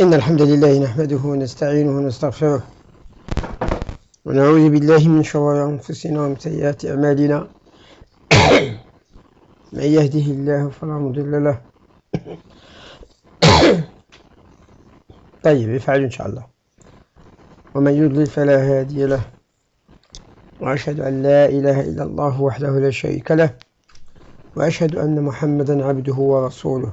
إن الحمد لله نحمده ونستعينه ونستغفره ونعوذ بالله من شرور أنفسنا ومن سيئات أعمالنا. من يهده الله فلا مضل له. طيب افعل إن شاء الله. ومن يضلل فلا هادي له. وأشهد أن لا إله إلا الله وحده لا شريك له. وأشهد أن محمدا عبده ورسوله.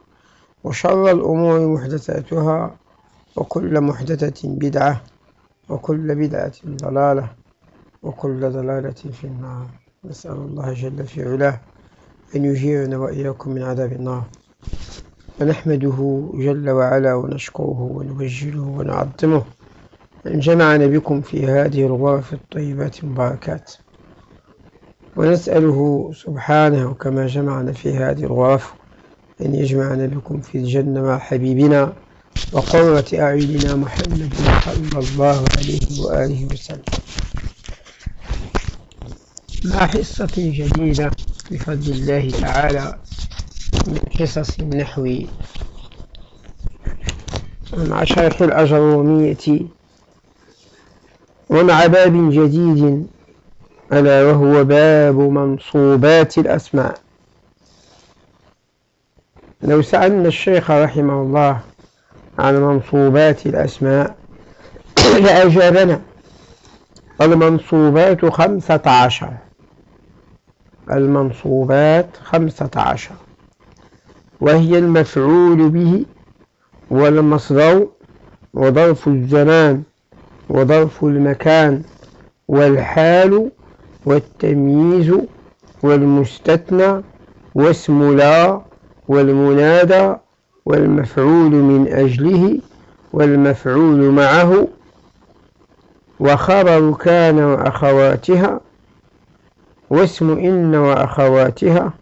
وشر الأمور محدثاتها وكل محدثة بدعة وكل بدعة ضلالة وكل ضلالة في النار. نسأل الله جل في علاه أن يجيرنا وإياكم من عذاب النار. ونحمده جل وعلا ونشكره ونوجله ونعظمه. أن جمعنا بكم في هذه الغرف الطيبات المباركات. ونسأله سبحانه كما جمعنا في هذه الغرف أن يجمعنا بكم في الجنة مع حبيبنا وقرة أعيننا محمد صلى الله عليه وآله وسلم. مع حصة جديدة بفضل الله تعالى من حصص النحو. مع شرح الأجرومية ومع باب جديد ألا وهو باب منصوبات الأسماء. لو سألنا الشيخ رحمه الله عن منصوبات الأسماء لأجابنا المنصوبات خمسة عشر. المنصوبات خمسة عشر. وهي المفعول به والمصدر وظرف الزمان وظرف المكان والحال والتمييز والمستثنى واسم لا والمنادى والمفعول من أجله والمفعول معه وخبر كان وأخواتها واسم إن وأخواتها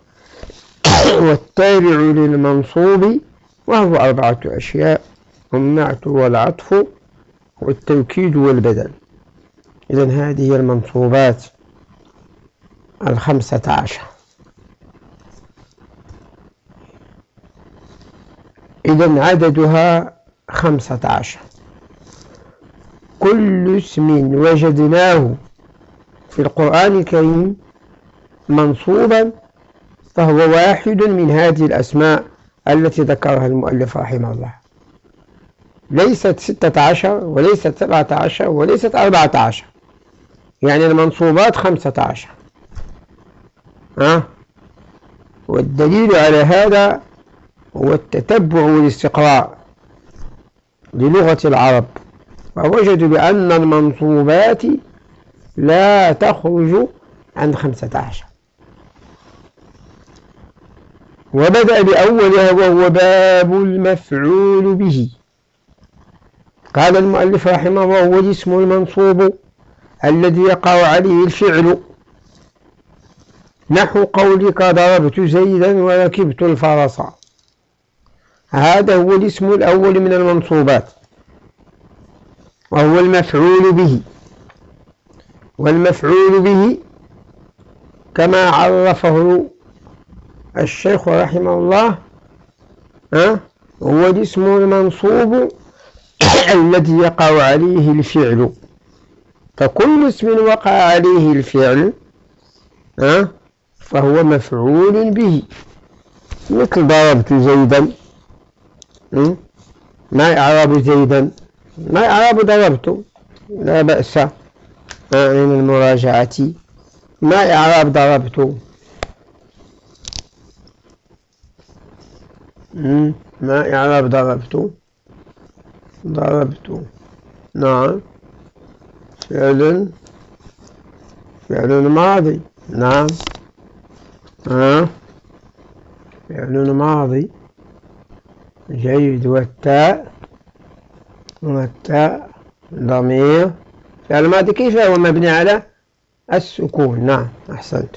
والتابع للمنصوب وهو أربعة أشياء النعت والعطف والتوكيد والبدل. إذا هذه المنصوبات الخمسة عشر. إذا عددها خمسة عشر. كل اسم وجدناه في القرآن الكريم منصوبا فهو واحد من هذه الأسماء التي ذكرها المؤلف رحمه الله. ليست ستة عشر وليست سبعة عشر وليست أربعة عشر. يعني المنصوبات خمسة عشر. ها؟ والدليل على هذا هو التتبع والاستقراء للغة العرب. فوجدوا بأن المنصوبات لا تخرج عن خمسة عشر. وبدأ بأولها وهو باب المفعول به. قال المؤلف رحمه الله هو الاسم المنصوب الذي يقع عليه الفعل. نحو قولك ضربت زيدا وركبت الفرس. هذا هو الاسم الأول من المنصوبات وهو المفعول به. والمفعول به كما عرفه الشيخ رحمه الله هو الاسم المنصوب الذي يقع عليه الفعل. فكل اسم وقع عليه الفعل فهو مفعول به. مثل ضربت زيدا. ما إعراب زيدا ما إعراب ضربت. لا بأس. من المراجعة. ما إعراب ضربت. ما إعراب ضربت. ضربت. نعم. فعل. فعل ماضي نعم. ها؟ فعل ماضي جيد والتاء والتاء ضمير. فعل ماضي كيف هو مبني على السكون. نعم أحسنت.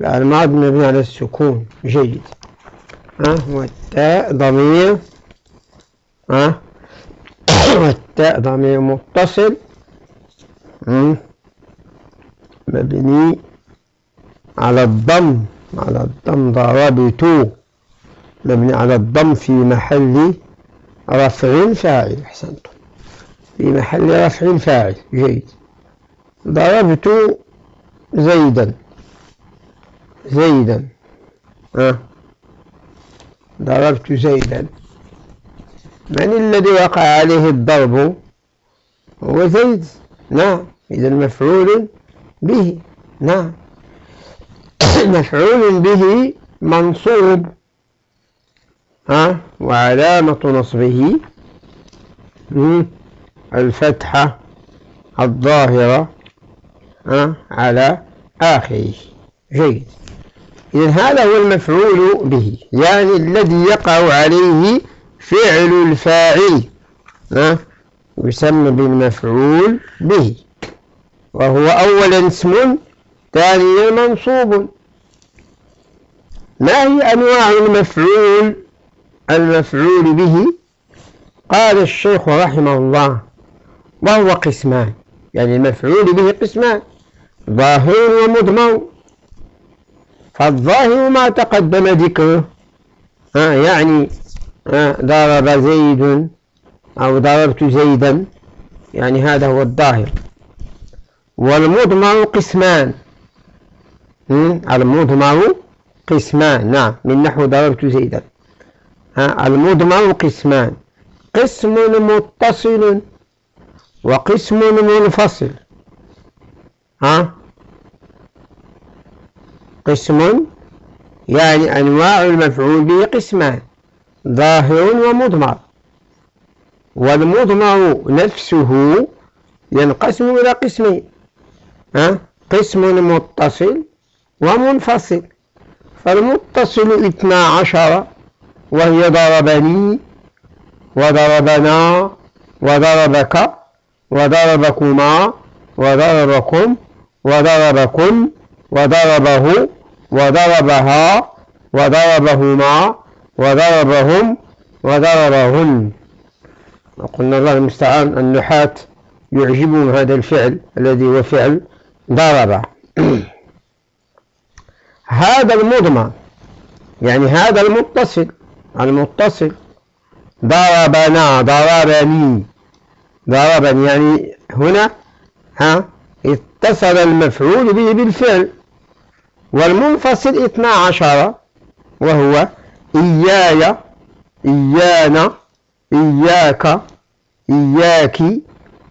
فعل ماضي مبني على السكون. جيد. ها والتاء ضمير. ها والتاء ضمير متصل. مبني على الضم على الضم ضربت مبني على الضم في محل رفع فاعل. أحسنتم. في محل رفع فاعل. جيد. ضربت زيدا. زيدا. أه. ضربت زيدا. من الذي وقع عليه الضرب؟ هو زيد. نعم. إذا مفعول به. نعم. مفعول به منصوب. وعلامة نصبه الفتحة الظاهرة على آخره. جيد. إذن هذا هو المفعول به يعني الذي يقع عليه فعل الفاعل يسمى بالمفعول به. وهو أولا اسم ثانيا منصوب. ما هي أنواع المفعول؟ المفعول به. قال الشيخ رحمه الله وهو قسمان. يعني المفعول به قسمان. ظاهر ومضمر فالظاهر ما تقدم ذكره. آه يعني آه ضرب زيد أو ضربت زيدا. يعني هذا هو الظاهر. والمضمر قسمان. المضمر قسمان. نعم من نحو ضربت زيدا. المضمر قسمان. قسم متصل وقسم منفصل. ها؟ قسم يعني أنواع المفعول به قسمان ظاهر ومضمر والمضمر نفسه ينقسم إلى قسمين ها؟ قسم متصل ومنفصل. فالمتصل اثنا عشر وهي ضربني وضربنا وضربك وضربكما وضربكم وضربكن وضربه وضربها وضربهما وضربهم وضربهن. وقلنا الله المستعان النحاة يعجبهم هذا الفعل الذي هو فعل ضرب. هذا المضمر يعني هذا المتصل. المتصل. ضربنا ضربني. ضربني يعني هنا ها اتصل المفعول به بالفعل. والمنفصل اثنا عشر وهو إياي إيانا إياك إياك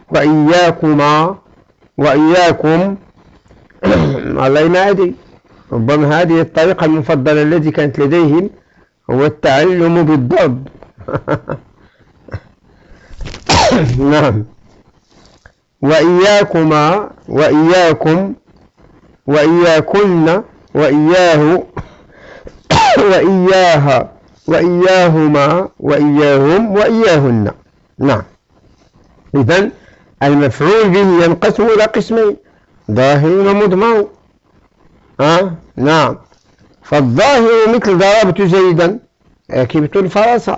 وإياكما وإياكم. الله ما أدري. ربما هذه الطريقة المفضلة التي كانت لديهم. هو التعلم بالضرب نعم. وإياكما وإياكم وإياكن وإياه وإياها وإياهما وإياهم وإياهن. نعم. إذن المفعول به ينقسم إلى قسمين. ظاهر ومضمر ها؟ نعم. فالظاهر مثل ضربت زيدا ركبت الفرس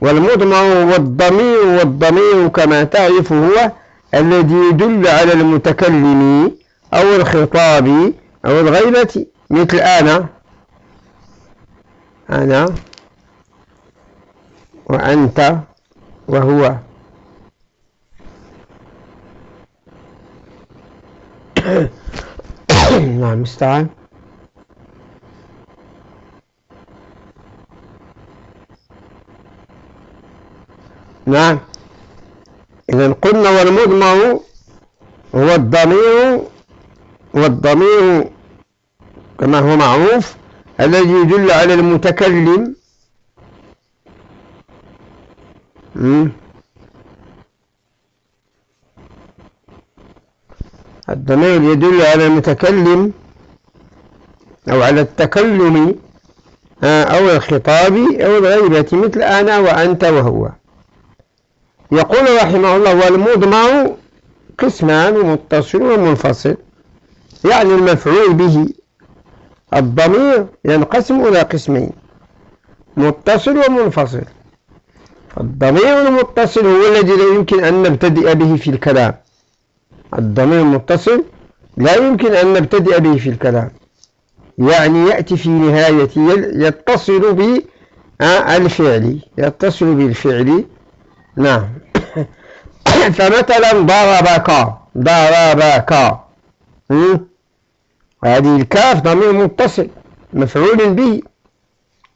والمضمر والضمير والضمير كما تعرف هو الذي يدل على المتكلم أو الخطاب أو الغيبة مثل أنا. أنا وأنت وهو. نعم استعان. نعم. إذا قلنا والمضمر هو الضمير والضمير كما هو معروف الذي يدل على المتكلم. الضمير يدل على المتكلم أو على التكلم آه، أو الخطاب أو الغيبة مثل أنا وأنت وهو. يقول رحمه الله والمضمر قسمان متصل ومنفصل. يعني المفعول به الضمير ينقسم إلى قسمين متصل ومنفصل. الضمير المتصل هو الذي لا يمكن أن نبتدئ به في الكلام. الضمير المتصل لا يمكن أن نبتدئ به في الكلام. يعني يأتي في نهاية يتصل بالفعل يتصل بالفعل نعم. فمثلا ضربك ضربك. هذه الكاف ضمير متصل مفعول به.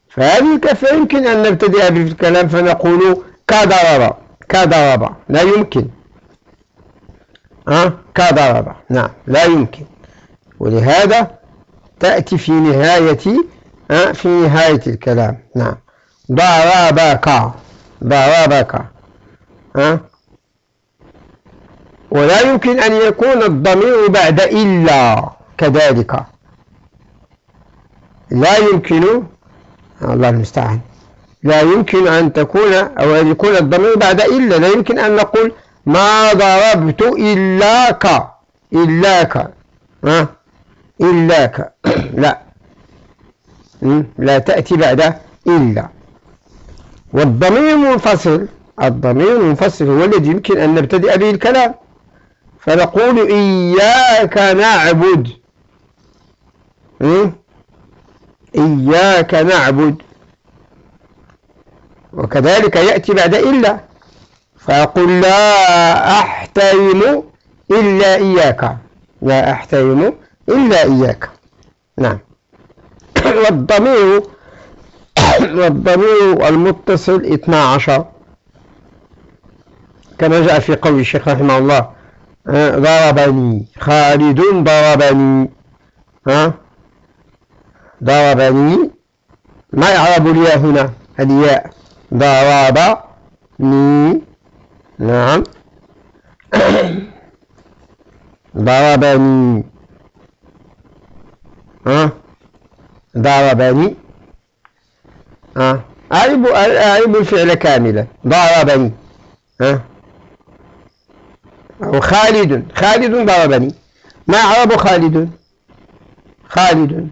فهذه الكاف يمكن أن نبتدئ به في الكلام فنقول كضرب كضرب. لا يمكن. أه؟ كضرب. نعم. لا يمكن. ولهذا تأتي في نهاية أه؟ في نهاية الكلام. نعم. ضربك ضربك. أه؟ ولا يمكن أن يكون الضمير بعد إلا كذلك. لا يمكن الله المستعان. لا يمكن أن تكون أو أن يكون الضمير بعد إلا. لا يمكن أن نقول ما ضربت إلاك إلاك ها؟ إلاك لا. لا تأتي بعد إلا. والضمير منفصل. الضمير المنفصل هو الذي يمكن أن نبتدئ به الكلام. فنقول إياك نعبد. إياك نعبد. وكذلك يأتي بعد إلا. فأقول لا أحترم إلا إياك. لا أحترم إلا إياك. نعم. والضمير والضمير المتصل 12 كما جاء في قول الشيخ رحمه الله ضربني. خالد ضربني. ها؟ ضربني. ما يعرب الياء هنا؟ الياء ضربني. نعم. ضربني. ها؟ ضربني. ها؟ أعرب أعرب الفعل كاملا. ضربني. ها؟ خالد خالد ضربني ما أعرب خالد خالد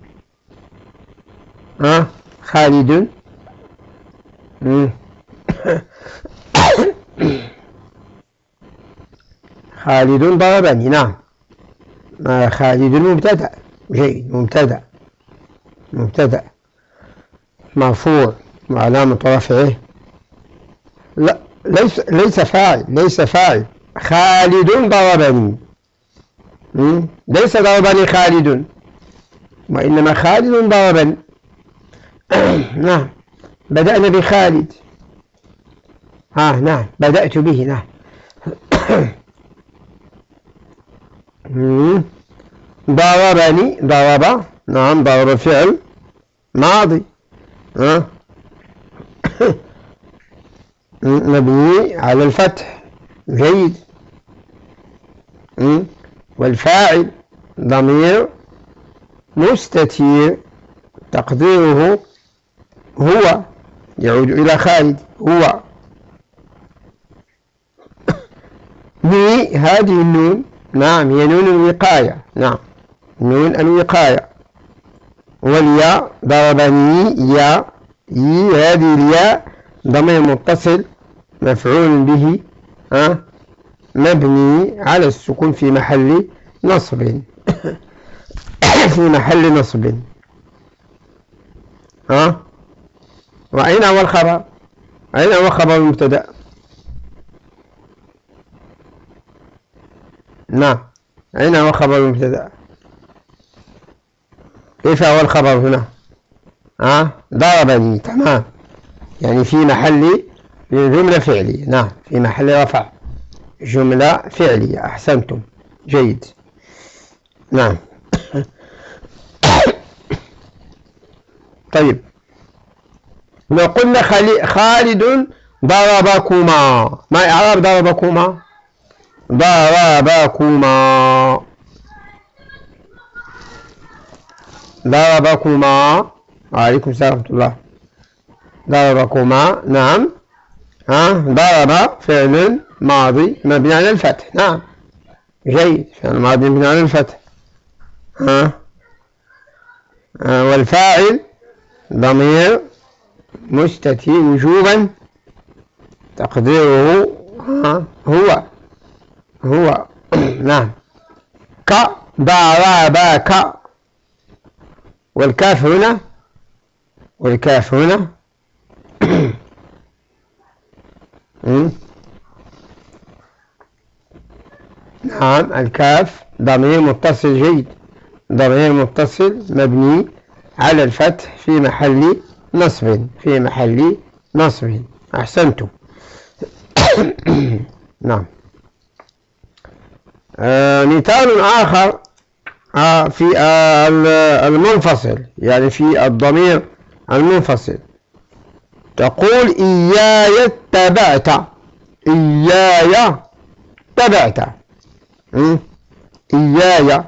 ها؟ خالد خالد ضربني نعم. خالد مبتدأ. جيد مبتدأ. مبتدأ. مرفوع. وعلامة رفعه. لا ليس ليس فاعل ليس فاعل. خالد ضربني ليس ضربني خالد وإنما خالد ضربني نعم بدأنا بخالد. آه نعم بدأت به نعم ضربني ضرب نعم ضرب فعل. ماضي مبني على الفتح. جيد. والفاعل ضمير مستتير. تقديره هو يعود إلى خالد هو. هذه النون نعم هي نون الوقاية. نعم نون الوقاية. والياء ضربني يا يي هذه الياء ضمير متصل مفعول به ها؟ مبني على السكون في محل نصب. في محل نصب. ها؟ وأين هو الخبر؟ أين هو خبر المبتدأ؟ نعم. أين هو خبر المبتدأ؟ كيف هو الخبر هنا؟ ها؟ ضربني. تمام. يعني في محل جملة فعلية نعم. في محل رفع. جملة فعلية. أحسنتم. جيد. نعم. طيب. لو قلنا خالد ضربكما. ما إعراب ضربكما؟ ضربكما. ضربكما. وعليكم السلام ورحمة الله. ضربكما. نعم. ها؟ ضرب فعل. ماضي مبني على الفتح. نعم. جيد. فعل ماضي مبني على الفتح. ها؟ والفاعل ضمير مستتي وجوبا تقديره هو. هو. نعم. ك ضربك والكاف هنا؟ والكاف هنا؟ نعم الكاف ضمير متصل جيد. ضمير متصل مبني على الفتح في محل نصب في محل نصب. أحسنتم. نعم. آه مثال آخر آه في آه المنفصل يعني في الضمير المنفصل. تقول إياي اتبعت إياي اتبعت إياي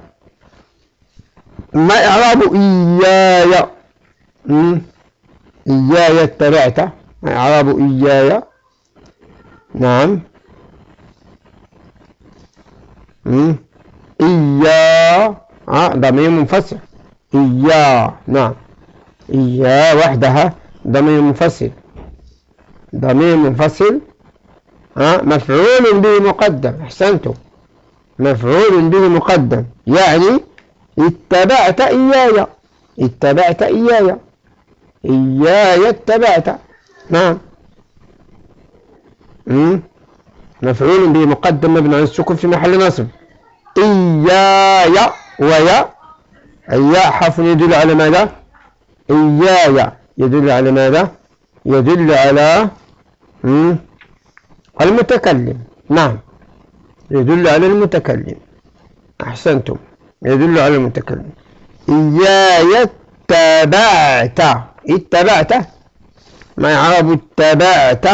ما إعراب إياي إياي اتبعت ما إعراب إياي نعم. إيا. آه ضمير منفصل. إيا. نعم. إيا وحدها. ضمير منفصل. ضمير منفصل. ها مفعول به مقدم. أحسنتم. مفعول به مقدم. يعني اتبعت إياي. اتبعت إياي. إياي اتبعت. نعم. مفعول به مقدم مبني على السكون في محل نصب. إياي ويا. الياء حرف يدل على ماذا؟ إياي. يدل على ماذا؟ يدل على المتكلم. نعم. يدل على المتكلم. أحسنتم. يدل على المتكلم. إياي اتبعت اتبعت؟ ما يعرب اتبعت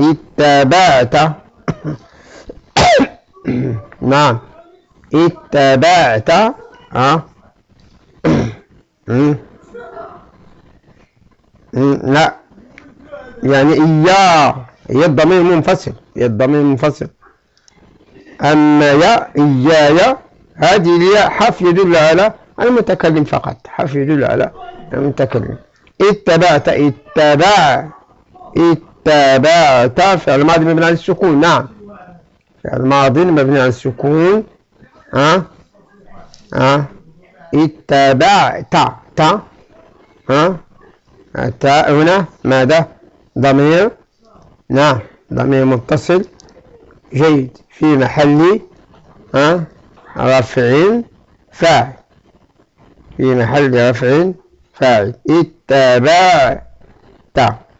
اتبعت. نعم. اتبعت. آه لا. يعني إياه هي الضمير منفصل. الضمير منفصل أما يا إياي هذه الياء حرف يدل على المتكلم فقط. حرف يدل على المتكلم. اتبعت اتبع اتبعت. فعل ماضي مبني على السكون. نعم. فعل ماضي مبني على السكون. ها؟ ها؟ اتبعت. تا ها؟ التاء هنا. ماذا؟ ضمير. نعم. ضمير متصل. جيد في محل رفع فاعل. في محل رفع فاعل. اتبعت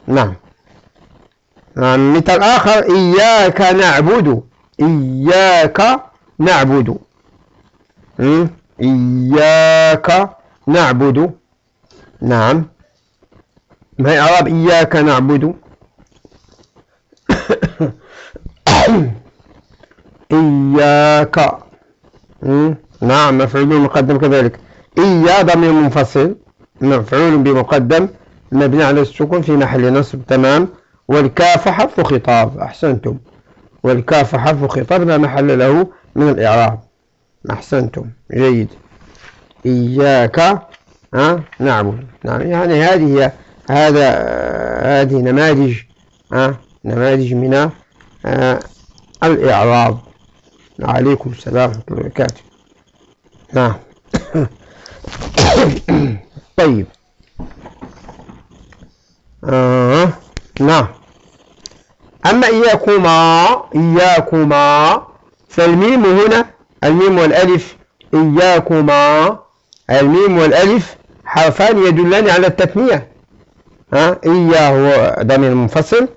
نعم. نعم. مثال آخر. إياك نعبد. إياك نعبد. إياك نعبد. نعم. ما إعراب إياك نعبد. إياك. نعم مفعول مقدم كذلك. إيا ضمير منفصل مفعول بمقدم. مبني على السكون في محل نصب تمام. والكاف حرف خطاب أحسنتم. والكاف حرف خطاب لا محل له من الإعراب. أحسنتم. جيد. إياك. ها؟ نعبد نعم. يعني هذه هذا هذه نماذج. ها؟ نماذج من آه الإعراب عليكم السلام ورحمة الله وبركاته. نعم. طيب. آه. نعم. أما إياكما إياكما فالميم هنا الميم والألف إياكما الميم والألف حرفان يدلان على التثنية. ها؟ إياه هو ضمير منفصل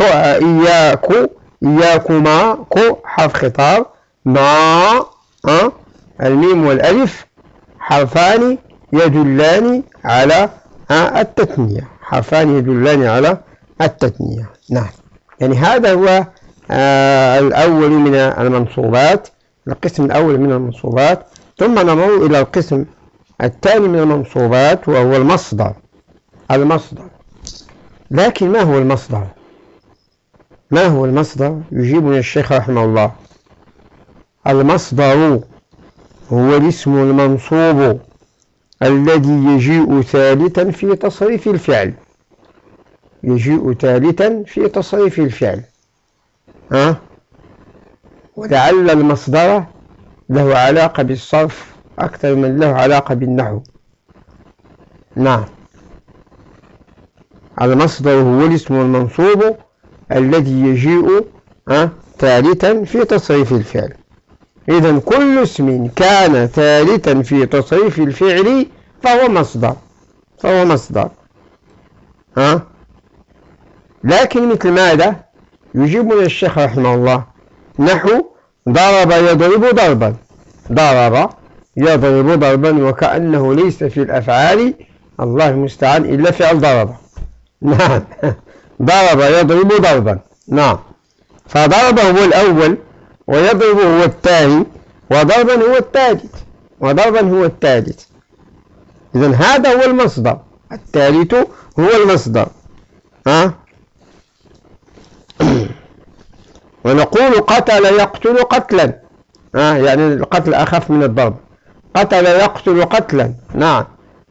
إياكو إياكما كو حرف خطاب ما الميم والألف حرفان يدلان على التثنية. حرفان يدلان على التثنية. نعم. يعني هذا هو آه الأول من المنصوبات القسم الأول من المنصوبات. ثم نمر إلى القسم الثاني من المنصوبات وهو المصدر. المصدر. لكن ما هو المصدر؟ ما هو المصدر؟ يجيبنا الشيخ رحمه الله. المصدر هو الاسم المنصوب الذي يجيء ثالثا في تصريف الفعل. يجيء ثالثا في تصريف الفعل. ها؟ ولعل المصدر له علاقة بالصرف أكثر من له علاقة بالنحو. نعم. المصدر هو الاسم المنصوب الذي يجيء ثالثا في تصريف الفعل. إذا كل اسم كان ثالثا في تصريف الفعل فهو مصدر فهو مصدر ها. لكن مثل ماذا؟ يجيبنا الشيخ رحمه الله نحو ضرب يضرب ضربا ضرب يضرب ضربا وكأنه ليس في الأفعال الله المستعان إلا فعل ضرب. نعم. ضرب يضرب ضربا. نعم. فضرب هو الأول ويضرب هو الثاني وضربا هو الثالث وضربا هو الثالث. إذا هذا هو المصدر. الثالث هو المصدر. ها؟ ونقول قتل يقتل قتلا. ها؟ يعني القتل أخف من الضرب. قتل يقتل قتلا. نعم.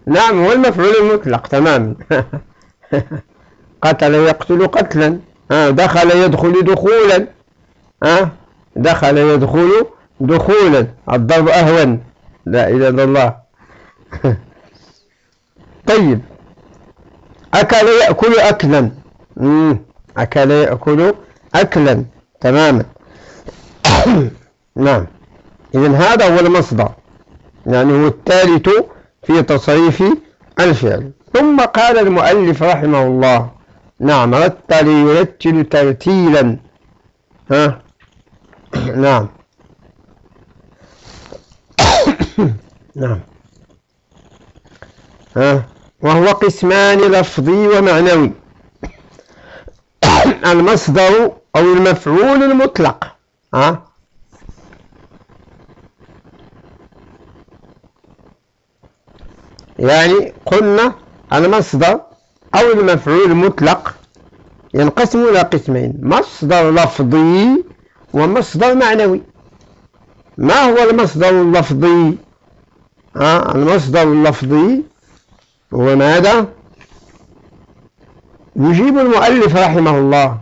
نعم هو المفعول المطلق. تماما قتل يقتل قتلا. ها دخل يدخل دخولا. ها دخل يدخل دخولا. الضرب أهون. لا إله إلا الله. طيب. أكل يأكل أكلا. أكل يأكل أكلا. تماما. نعم. إذا هذا هو المصدر. يعني هو الثالث في تصريف الفعل. ثم قال المؤلف رحمه الله. نعم رتل يرتل ترتيلا. ها؟ نعم. نعم. ها؟ وهو قسمان لفظي ومعنوي. المصدر أو المفعول المطلق. ها؟ يعني قلنا المصدر أو المفعول المطلق ينقسم إلى قسمين مصدر لفظي ومصدر معنوي. ما هو المصدر اللفظي؟ آه المصدر اللفظي هو ماذا؟ يجيب المؤلف رحمه الله.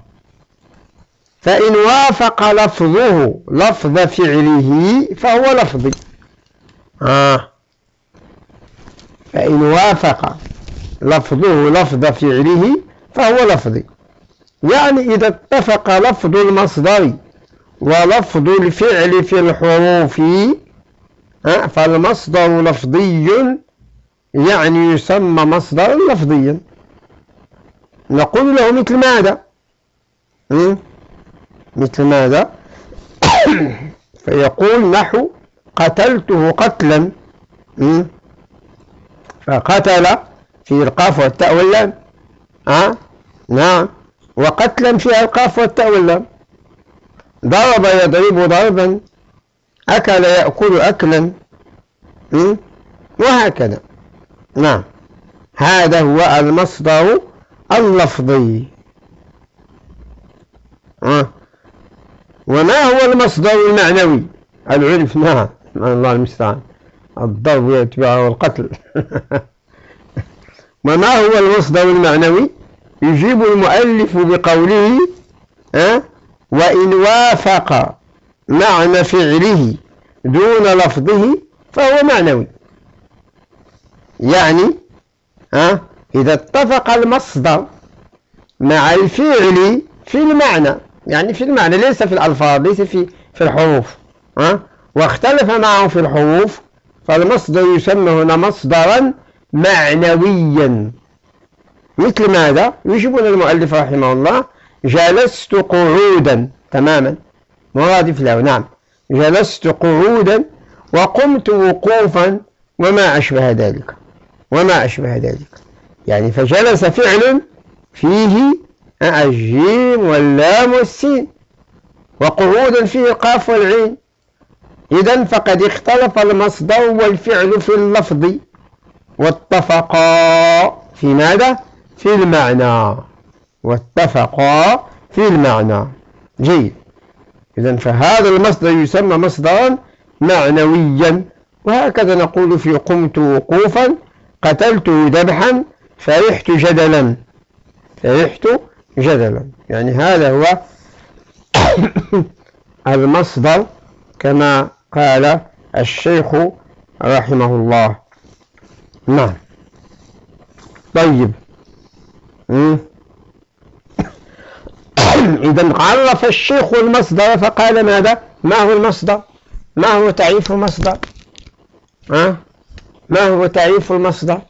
فإن وافق لفظه لفظ فعله فهو لفظي. آه. فإن وافق لفظه لفظ فعله فهو لفظي. يعني إذا اتفق لفظ المصدر ولفظ الفعل في الحروف فالمصدر لفظي يعني يسمى مصدرا لفظيا نقول له مثل ماذا؟ مثل ماذا؟ فيقول نحو قتلته قتلا فقتل في القاف والتاء واللام. ها؟ نعم. وقتلا في القاف والتاء واللام. ضرب يضرب ضربا. أكل يأكل أكلا. وهكذا. نعم. هذا هو المصدر اللفظي. وما هو المصدر المعنوي؟ العنف نعم. الله المستعان. الضرب يتبعه القتل. وما هو المصدر المعنوي يجيب المؤلف بقوله أه؟ وإن وافق معنى فعله دون لفظه فهو معنوي يعني ها إذا اتفق المصدر مع الفعل في المعنى يعني في المعنى ليس في الألفاظ ليس في في الحروف ها واختلف معه في الحروف فالمصدر يسمى هنا مصدرا معنويا. مثل ماذا؟ يجيبنا المؤلف رحمه الله جلست قعودا. تماما. مرادف له. نعم. جلست قعودا وقمت وقوفا وما أشبه ذلك. وما أشبه ذلك. يعني فجلس فعل فيه الجيم واللام والسين. وقعودا فيه القاف والعين. إذا فقد اختلف المصدر والفعل في اللفظ. واتفقا. في ماذا؟ في المعنى. واتفقا في المعنى. جيد. إذا فهذا المصدر يسمى مصدرا معنويا. وهكذا نقول في قمت وقوفا قتلت ذبحا فرحت جدلا. فرحت جدلا. يعني هذا هو المصدر كما قال الشيخ رحمه الله. نعم. طيب. إذا عرف الشيخ المصدر فقال ماذا؟ ما هو المصدر؟ ما هو تعريف المصدر؟ ها؟ ما هو تعريف المصدر؟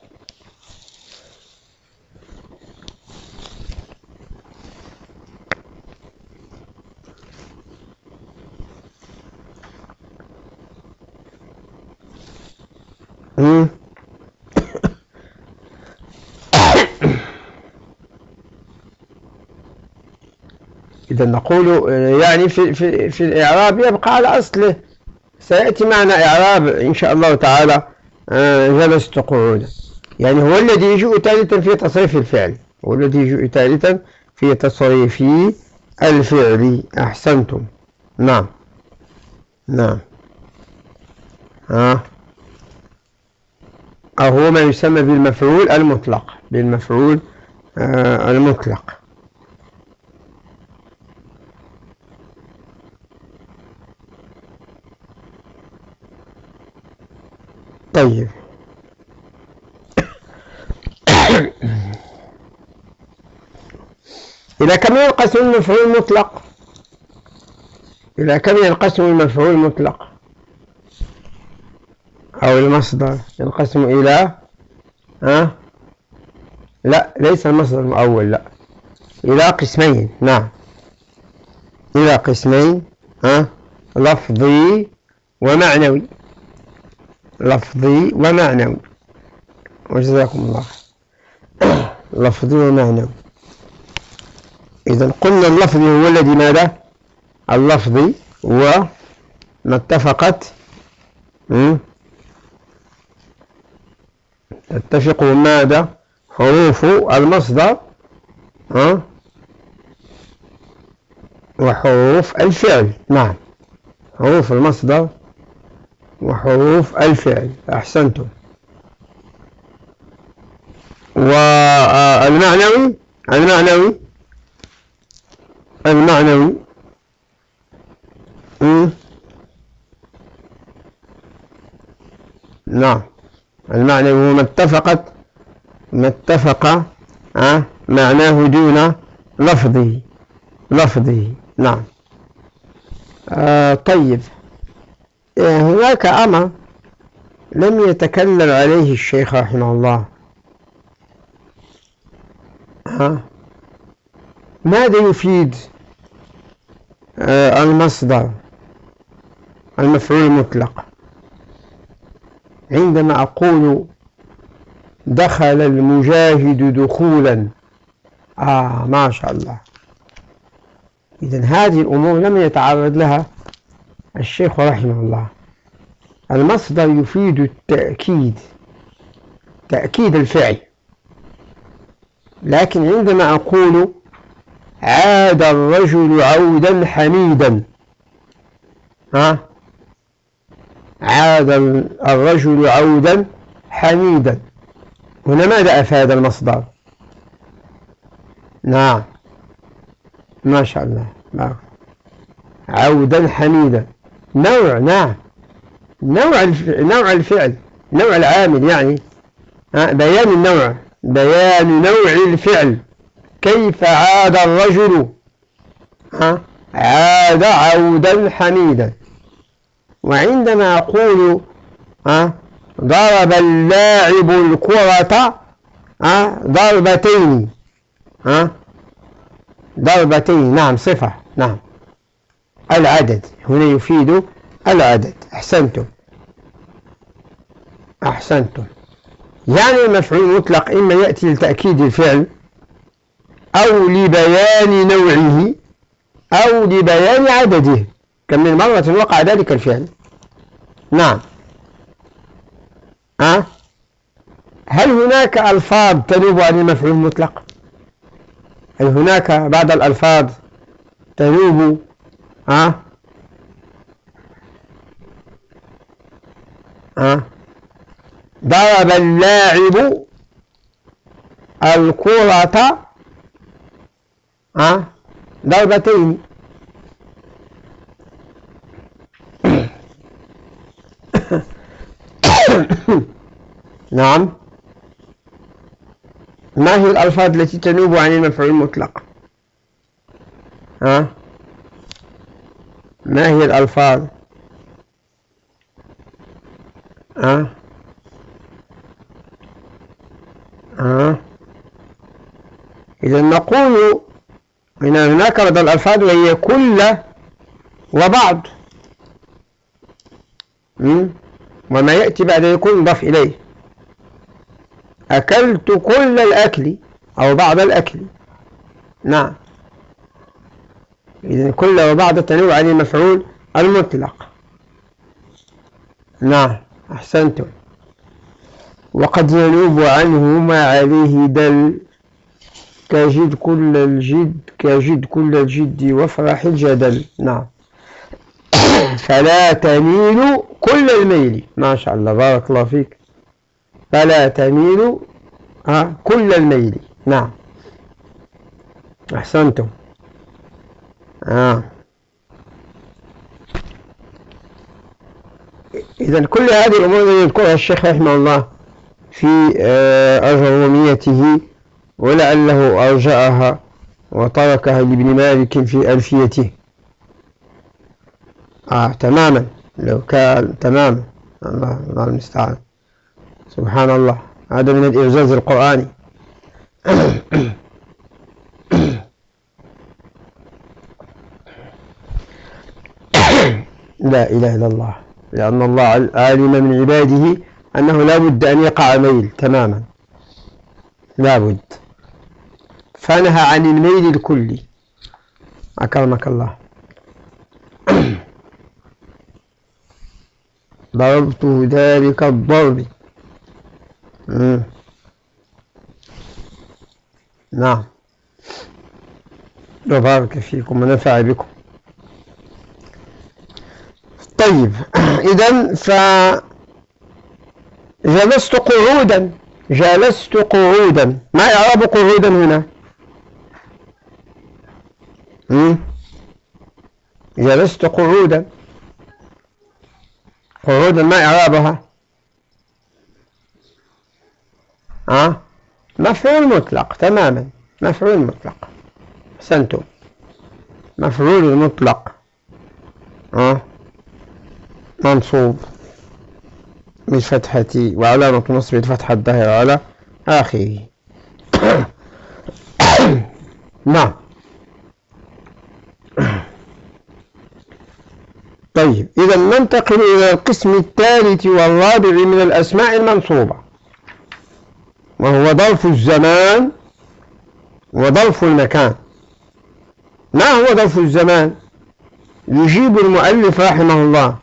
إذا نقول يعني في, في, في الإعراب يبقى على أصله. سيأتي معنا إعراب إن شاء الله تعالى آه، جلست قعودا يعني هو الذي يجيء ثالثا في تصريف الفعل. هو الذي يجيء ثالثا في تصريف الفعل. أحسنتم. نعم. نعم. ها. أو هو ما يسمى بالمفعول المطلق. بالمفعول آه المطلق. طيب. إذا كم ينقسم المفعول المطلق؟ إذا كم ينقسم المفعول المطلق؟ أو المصدر. ينقسم إلى ها؟ لا ليس المصدر المؤول لا. إلى قسمين نعم. إلى قسمين ها؟ لفظي ومعنوي. لفظي ومعنوي. وجزاكم الله لفظي ومعنوي. إذا قلنا اللفظي هو الذي ماذا؟ اللفظي هو ما اتفقت تتفق ماذا؟ حروف المصدر ها وحروف الفعل. نعم. حروف المصدر وحروف الفعل أحسنتم. والمعنوي؟ المعنوي؟ المعنوي. نعم. المعنوي هو ما اتفقت ما اتفق أه معناه دون لفظه. لفظه. نعم. آه طيب. هناك أمر لم يتكلم عليه الشيخ رحمه الله. ها؟ ماذا يفيد آه المصدر المفعول المطلق؟ عندما أقول دخل المجاهد دخولا آه ما شاء الله. إذا هذه الأمور لم يتعرض لها الشيخ رحمه الله. المصدر يفيد التأكيد تأكيد الفعل. لكن عندما أقول عاد الرجل عودا حميدا ها؟ عاد الرجل عودا حميدا. هنا ماذا أفاد المصدر؟ نعم. ما شاء الله. عودا حميدا. نوع نعم نوع نوع الفعل نوع العامل يعني. بيان النوع بيان نوع الفعل. كيف عاد الرجل؟ عاد عودا حميدا. وعندما أقول ضرب اللاعب الكرة ضربتين ضربتين نعم صفة نعم. العدد. هنا يفيد العدد. أحسنتم. أحسنتم. يعني المفعول المطلق إما يأتي لتأكيد الفعل أو لبيان نوعه أو لبيان عدده. كم من مرة وقع ذلك الفعل؟ نعم. أه؟ هل هناك ألفاظ تنوب عن المفعول المطلق؟ هل هناك بعض الألفاظ تنوب أه؟ أه؟ ضرب اللاعب الكرة أه؟ ضربتين نعم ما هي الألفاظ التي تنوب عن المفعول المطلق ها ما هي الألفاظ؟ ها ها إذا نقول إن هناك بعض الألفاظ وهي كل وبعض. وما يأتي بعد يكون مضاف إليه. أكلت كل الأكل أو بعض الأكل. نعم. إذن كل وبعض التنوع عن المفعول المطلق. نعم أحسنتم. وقد ينوب عنه ما عليه دل كجد كل الجد كجد كل الجد وافرح الجدل. نعم. فلا تميل كل الميل. ما شاء الله بارك الله فيك. فلا تميل آه كل الميل. نعم. أحسنتم. آه. إذا كل هذه الأمور يذكرها الشيخ رحمه الله في آه أجروميته ولعله أرجعها وتركها لابن مالك في ألفيته. آه تماما. لو كان تماما. الله, الله المستعان. سبحان الله. هذا من الإعجاز القرآني. لا إله إلا الله لأن الله عالم من عباده أنه لا بد أن يقع ميل تماما. لا بد. فنهى عن الميل الكلي. أكرمك الله. ضربت ذلك الضرب. نعم. وبارك فيكم ونفع بكم. طيب. إذا ف جلست قعودا. جلست قعودا. ما إعراب قعودا هنا؟ جلست قعودا. قعودا ما إعرابها؟ ها مفعول مطلق. تماما. مفعول مطلق. أحسنتم. مفعول مطلق. ها منصوب بالفتحة وعلامة نصب الفتحة الظاهرة على آخره. نعم. طيب إذا ننتقل إلى القسم الثالث والرابع من الأسماء المنصوبة. وهو ظرف الزمان وظرف المكان. ما هو ظرف الزمان؟ يجيب المؤلف رحمه الله.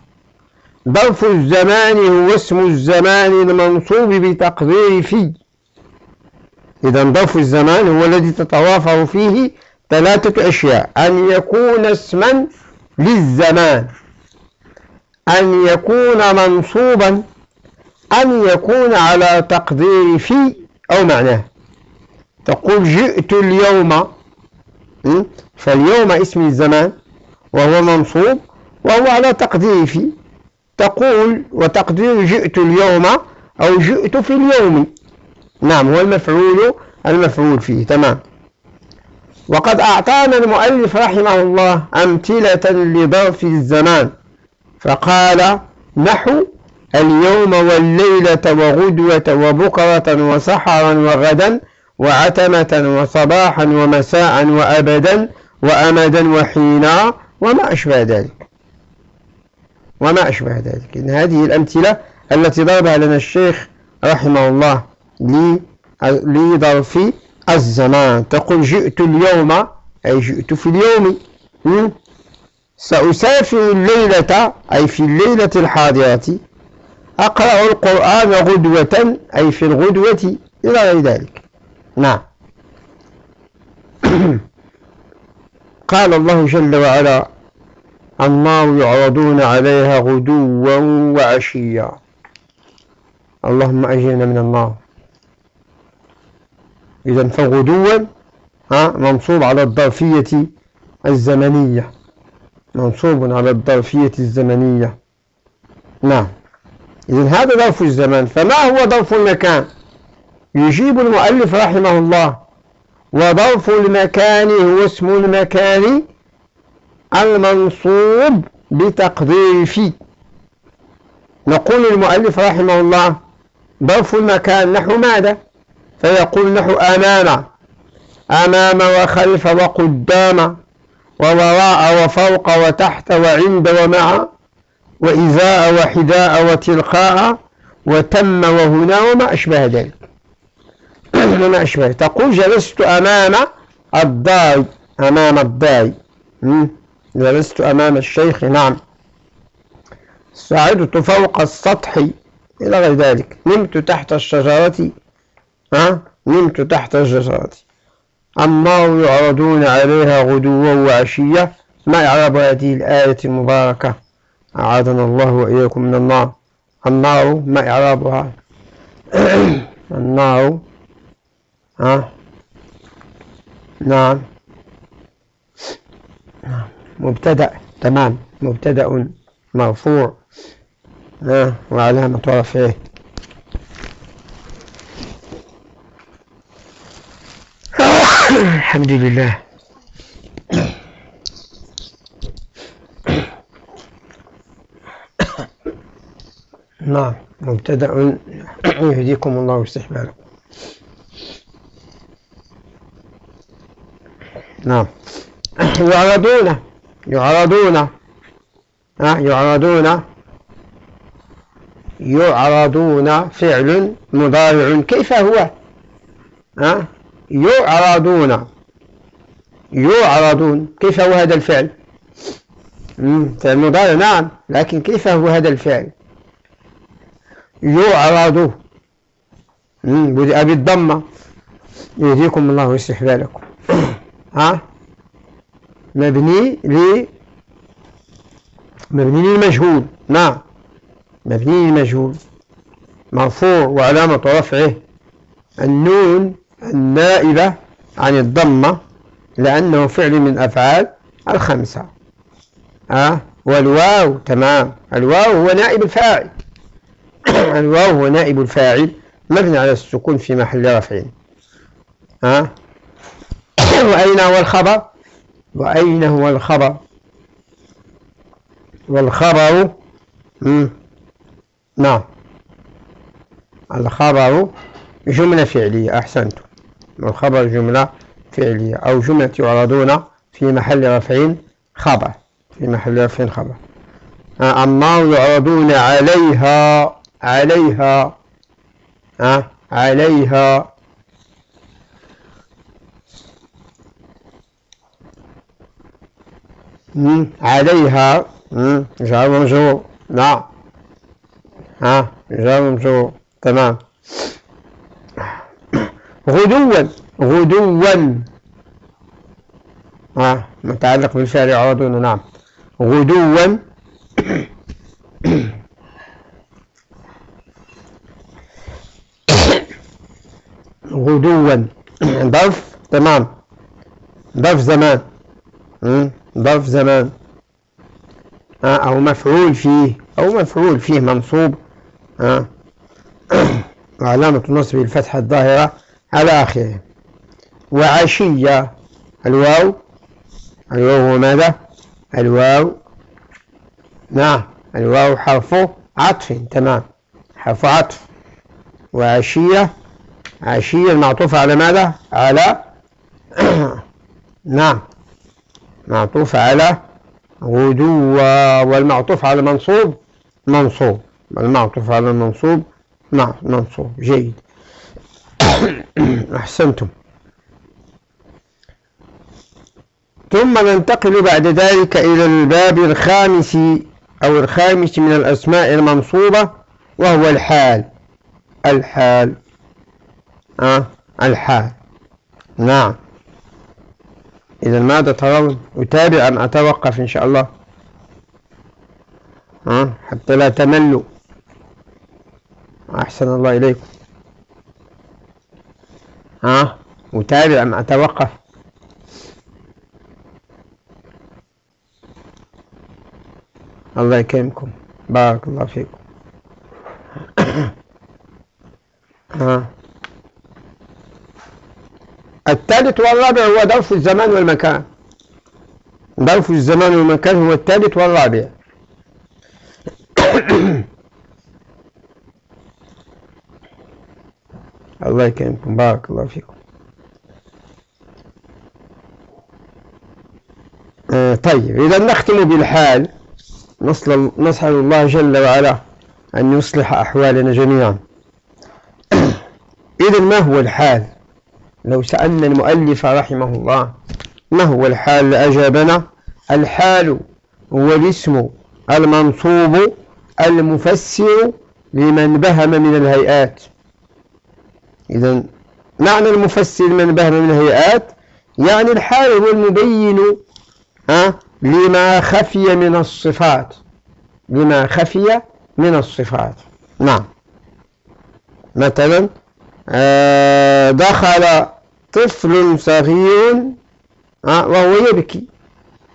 ظرف الزمان هو اسم الزمان المنصوب بتقدير في إذا ظرف الزمان هو الذي تتوافر فيه ثلاثة أشياء. أن يكون اسما للزمان. أن يكون منصوبا. أن يكون على تقدير في أو معناه. تقول جئت اليوم فاليوم اسم الزمان وهو منصوب وهو على تقدير في تقول وتقدير جئت اليوم أو جئت في اليوم. نعم هو المفعول المفعول فيه تمام. وقد أعطانا المؤلف رحمه الله أمثلة لظرف الزمان فقال نحو اليوم والليلة وغدوة وبكرة وسحرا وغدا وعتمة وصباحا ومساء وأبدا وأمدا وحينا وما أشبه ذلك. وما أشبه ذلك. إن هذه الأمثلة التي ضربها لنا الشيخ رحمه الله لظرف الزمان. تقول جئت اليوم أي جئت في اليوم. سأسافر الليلة أي في الليلة الحاضرة. أقرأ القرآن غدوة أي في الغدوة. إلى غير ذلك. نعم. قال الله جل وعلا النار يعرضون عليها غدوا وعشيا. اللهم أجرنا من النار. إذا فغدوا منصوب على الظرفية الزمنية. منصوب على الظرفية الزمنية. نعم. إذا هذا ظرف الزمان فما هو ظرف المكان؟ يجيب المؤلف رحمه الله وظرف المكان هو اسم المكان المنصوب بتقدير في نقول المؤلف رحمه الله ظرف المكان نحو ماذا؟ فيقول نحو أمام. أمام وخلف وقدام ووراء وفوق وتحت وعند ومع وإزاء وحداء وتلقاء وتم وهنا وما أشبه ذلك. وما أشبه تقول جلست أمام الداعي أمام الداعي جلست أمام الشيخ نعم. صعدت فوق السطح إلى غير ذلك. نمت تحت الشجرة ها؟ نمت تحت الشجرة. النار يعرضون عليها غدوا وعشية ما يعرب هذه الآية المباركة؟ أعاذنا الله وإياكم من النار. النار ما إعرابها؟ النار ها؟ نعم. مبتدأ تمام. مبتدأ مرفوع. ها وعلامة رفعه. الحمد لله. نعم مبتدأ يهديكم الله استحبابكم نعم. يعرضون يعرضون يعرضون. يعرضون فعل مضارع. كيف هو؟ ها يعرضون. يعرضون. كيف هو هذا الفعل؟ فعل مضارع نعم. لكن كيف هو هذا الفعل؟ يعرض. بدأ بالضمة يهديكم الله واستحلالكم ها؟ مبني ل مبني للمجهول. نعم. مبني للمجهول. مرفوع وعلامة رفعه. النون النائبة عن الضمة لأنه فعل من أفعال الخمسة. ها؟ والواو تمام. الواو هو نائب الفاعل. الواو هو نائب الفاعل. مبني على السكون في محل رفع ها؟ وأين هو الخبر؟ وأين هو الخبر؟ والخبر نعم. الخبر جملة فعلية أحسنت. والخبر جملة فعلية أو جملة يعرضون في محل رفع خبر في محل رفع خبر. النار يعرضون عليها عليها ها؟ عليها عليها جار مجرور نعم. ها جار مجرور تمام. غدوا غدوا. ها متعلق بالفعل يعرضون نعم؟ غدوا. غدوا. ظرف تمام. ظرف زمان. ظرف زمان. أو مفعول فيه أو مفعول فيه منصوب وعلامة النصب الفتحة الظاهرة على آخره. وعشية الواو. الواو ماذا؟ الواو. نعم الواو حرف عطف تمام. حرف عطف. وعشية عشية المعطوفة على ماذا؟ على نعم. معطوفة على غدوا والمعطوف على المنصوب منصوب. المعطوف على المنصوب منصوب. جيد. أحسنتم. ثم ننتقل بعد ذلك إلى الباب الخامس أو الخامس من الأسماء المنصوبة وهو الحال. الحال. آه الحال. نعم. إذا ماذا ترون؟ أتابع أم أتوقف إن شاء الله؟ آه حتى لا تملوا. أحسن الله إليكم. ها؟ أتابع أم أتوقف؟ الله يكرمكم. بارك الله فيكم. ها؟ الثالث والرابع هو ظرف الزمان والمكان. ظرف الزمان والمكان هو الثالث والرابع. الله يكرمكم بارك الله فيكم. آه طيب إذا نختم بالحال. نسأل, الله جل وعلا أن يصلح أحوالنا جميعا. إذا ما هو الحال؟ لو سألنا المؤلف رحمه الله ما هو الحال لأجابنا الحال هو الاسم المنصوب المفسر لمن بهم من الهيئات. إذا معنى المفسر من بهم من الهيئات يعني الحال هو المبين أه لما خفي من الصفات. لما خفي من الصفات. نعم. مثلا آه دخل طفل صغير وهو يبكي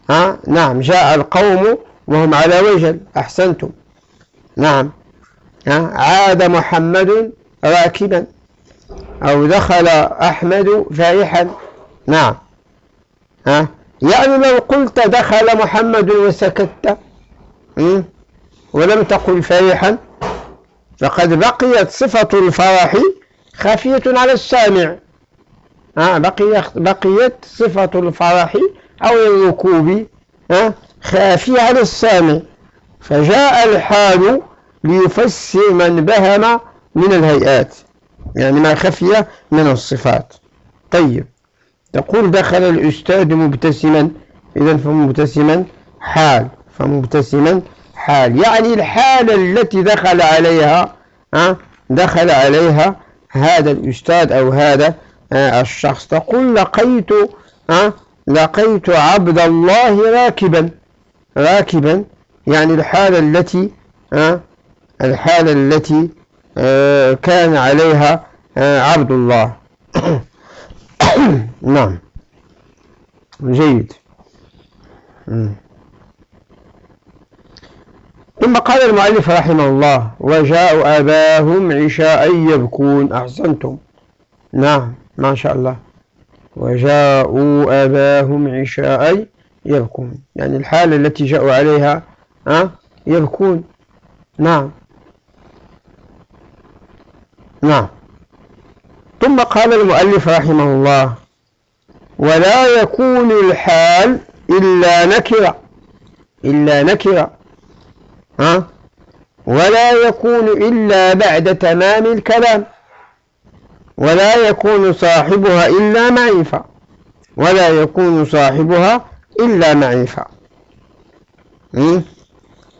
آه نعم جاء القوم وهم على وجل أحسنتم نعم آه عاد محمد راكبا أو دخل أحمد فائحا نعم ها يعني لو قلت دخل محمد وسكت ولم تقل فرحا فقد بقيت صفة الفرح خافية على السامع. ها بقيت بقيت صفة الفرح أو الركوب ها خافية على السامع. فجاء الحال ليفسر من بهم من الهيئات يعني ما خفي من الصفات. طيب تقول دخل الأستاذ مبتسما إذا فمبتسما حال فمبتسما حال. يعني الحالة التي دخل عليها ها دخل عليها هذا الأستاذ أو هذا الشخص تقول لقيت لقيت عبد الله راكبا راكبا يعني الحالة التي الحالة التي كان عليها عبد الله. نعم. جيد. ثم قال المؤلف رحمه الله وجاءوا أباهم عشاء يبكون. أحسنتم. نعم. ما شاء الله. وجاءوا أباهم عشاء يبكون. يعني الحالة التي جاءوا عليها أه؟ يبكون. نعم. نعم. ثم قال المؤلف رحمه الله ولا يكون الحال إلا نكرة. إلا نكرة. ها؟ ولا يكون إلا بعد تمام الكلام. ولا يكون صاحبها إلا معرفة ولا يكون صاحبها إلا معرفة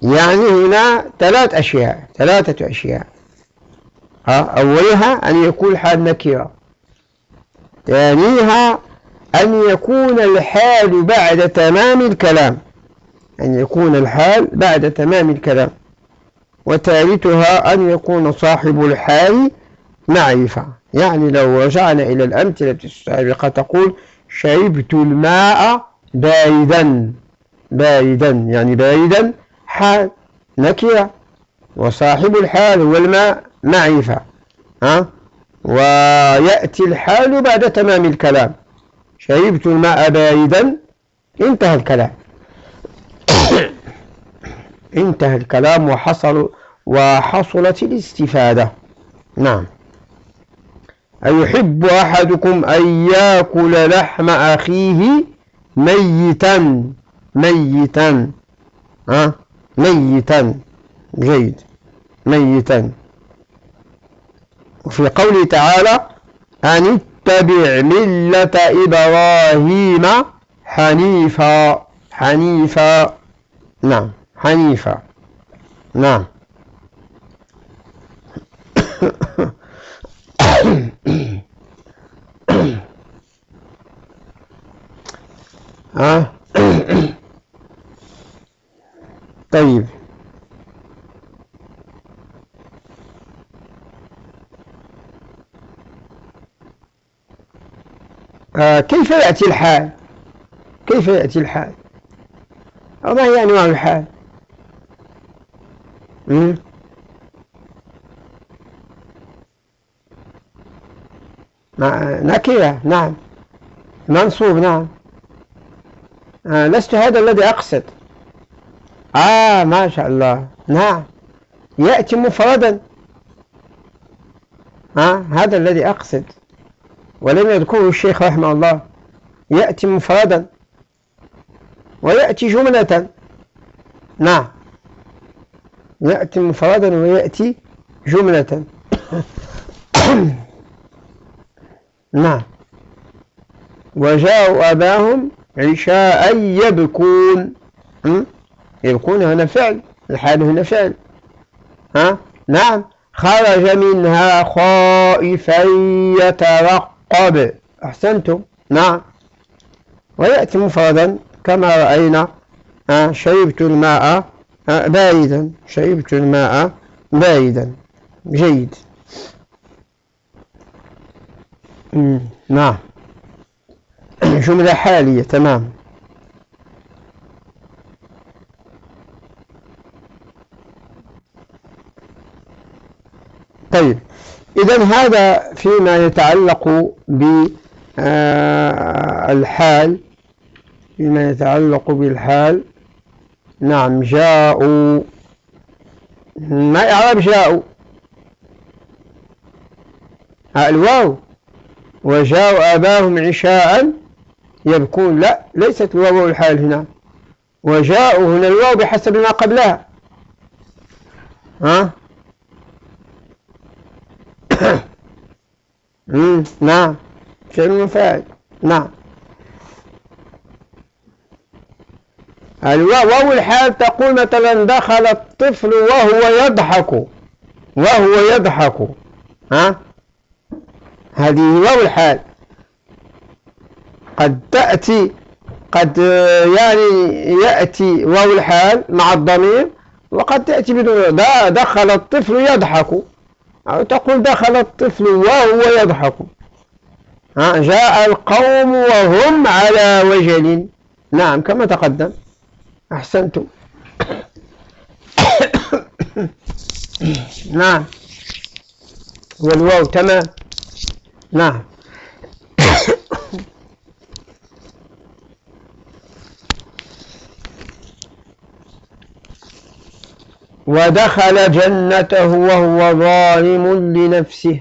يعني هنا ثلاث أشياء ثلاثة أشياء. أولها أن يكون الحال نكرة ثانيها أن يكون الحال بعد تمام الكلام. أن يكون الحال بعد تمام الكلام. وثالثها أن يكون صاحب الحال معرفة. يعني لو رجعنا إلى الأمثلة السابقة تقول شربت الماء باردا باردا يعني باردا حال نكرة. وصاحب الحال هو الماء معرفة. ها؟ ويأتي الحال بعد تمام الكلام. شربت الماء باردا انتهى الكلام. انتهى الكلام وحصل وحصلت الاستفادة. نعم. أيحب أحدكم أن يأكل لحم أخيه ميتا؟ ميتا. ها؟ ميتا. جيد. ميتا. وفي قوله تعالى أن اتبع ملة إبراهيم حنيفا. حنيفا. نعم. حنيفا. نعم. ها؟ طيب. آه كيف يأتي الحال؟ كيف يأتي الحال؟ ما هي أنواع الحال؟ نكرة نعم. منصوب نعم. آه لست هذا الذي أقصد. آه ما شاء الله. نعم. يأتي مفردا. آه هذا الذي أقصد. ولم يذكره الشيخ رحمه الله. يأتي مفردا. ويأتي جملة. نعم. يأتي مفردا ويأتي جملة. نعم. وجاءوا أباهم عشاء يبكون يبكون هنا فعل الحال هنا فعل ها؟ نعم. خرج منها خائفا يترقب. أحسنتم؟ نعم. ويأتي مفردا كما رأينا شربت الماء باردا شربت الماء باردا جيد. نعم. جملة حالية تمام. طيب إذا هذا فيما يتعلق بالحال فيما يتعلق بالحال. نعم جاءوا. ما إعراب جاءوا؟ الواو. وجاءوا آباهم عشاء. يبكون. لا ليست الواو الحال هنا. وجاءوا هنا الواو بحسب ما قبلها. ها؟ نعم. فعل وفاعل نعم. الواو الحال تقول مثلا دخل الطفل وهو يضحك. وهو يضحك. ها؟ هذه واو الحال. قد تأتي قد يعني يأتي واو الحال مع الضمير وقد تأتي بدون دخل الطفل يضحك. أو تقول دخل الطفل وهو يضحك جاء القوم وهم على وجل نعم كما تقدم. أحسنتم. نعم. والواو تمام. نعم. ودخل جنته وهو ظالم لنفسه.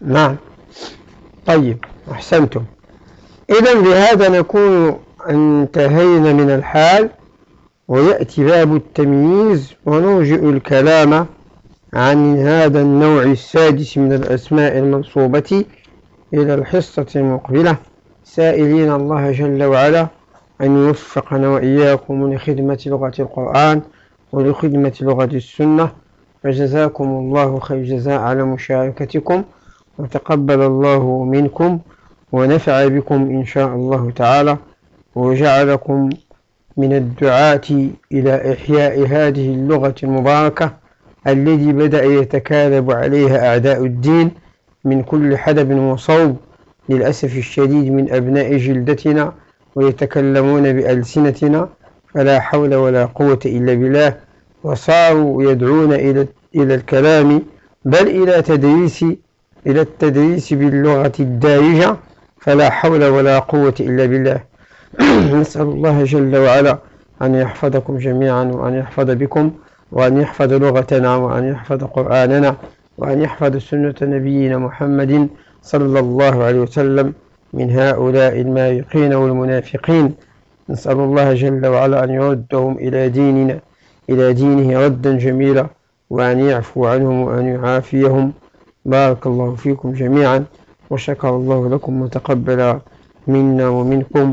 نعم. طيب أحسنتم. إذا بهذا نكون انتهينا من الحال ويأتي باب التمييز ونرجئ الكلام عن هذا النوع السادس من الأسماء المنصوبة إلى الحصة المقبلة. سائلين الله جل وعلا أن يوفقنا وإياكم لخدمة لغة القرآن ولخدمة لغة السنة. فجزاكم الله خير جزاء على مشاركتكم وتقبل الله منكم ونفع بكم إن شاء الله تعالى. وجعلكم من الدعاة إلى إحياء هذه اللغة المباركة. الذي بدأ يتكالب عليها أعداء الدين من كل حدب وصوب للأسف الشديد من أبناء جلدتنا ويتكلمون بألسنتنا فلا حول ولا قوة إلا بالله. وصاروا يدعون إلى إلى الكلام بل إلى تدريس إلى التدريس باللغة الدارجة فلا حول ولا قوة إلا بالله. نسأل الله جل وعلا أن يحفظكم جميعا وأن يحفظ بكم. وأن يحفظ لغتنا وأن يحفظ قرآننا وأن يحفظ سنة نبينا محمد صلى الله عليه وسلم من هؤلاء المارقين والمنافقين. نسأل الله جل وعلا أن يردهم إلى ديننا إلى دينه ردا جميلا وأن يعفو عنهم وأن يعافيهم. بارك الله فيكم جميعا وشكر الله لكم وتقبل منا ومنكم.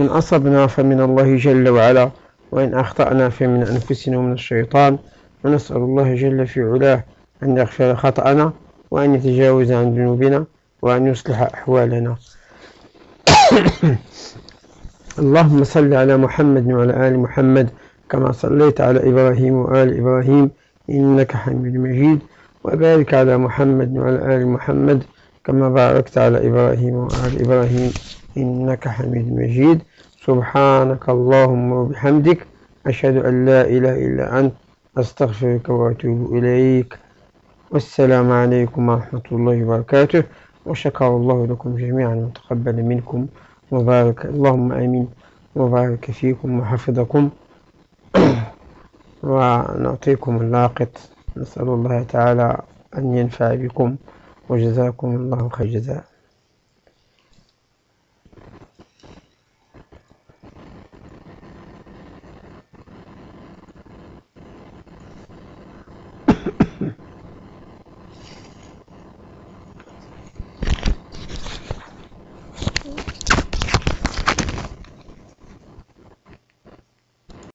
إن أصبنا فمن الله جل وعلا. وإن أخطأنا فمن أنفسنا ومن الشيطان ونسأل الله جل في علاه أن يغفر خطأنا وأن يتجاوز عن ذنوبنا وأن يصلح أحوالنا. اللهم صل على محمد وعلى آل محمد كما صليت على إبراهيم وآل إبراهيم إنك حميد مجيد. وبارك على محمد وعلى آل محمد كما باركت على إبراهيم وآل إبراهيم إنك حميد مجيد. سبحانك اللهم وبحمدك أشهد أن لا إله إلا أنت أستغفرك وأتوب إليك. والسلام عليكم ورحمة الله وبركاته. وشكر الله لكم جميعا وتقبل منكم. وبارك اللهم آمين. وبارك فيكم وحفظكم. ونعطيكم اللاقط نسأل الله تعالى أن ينفع بكم. وجزاكم الله خير جزاء.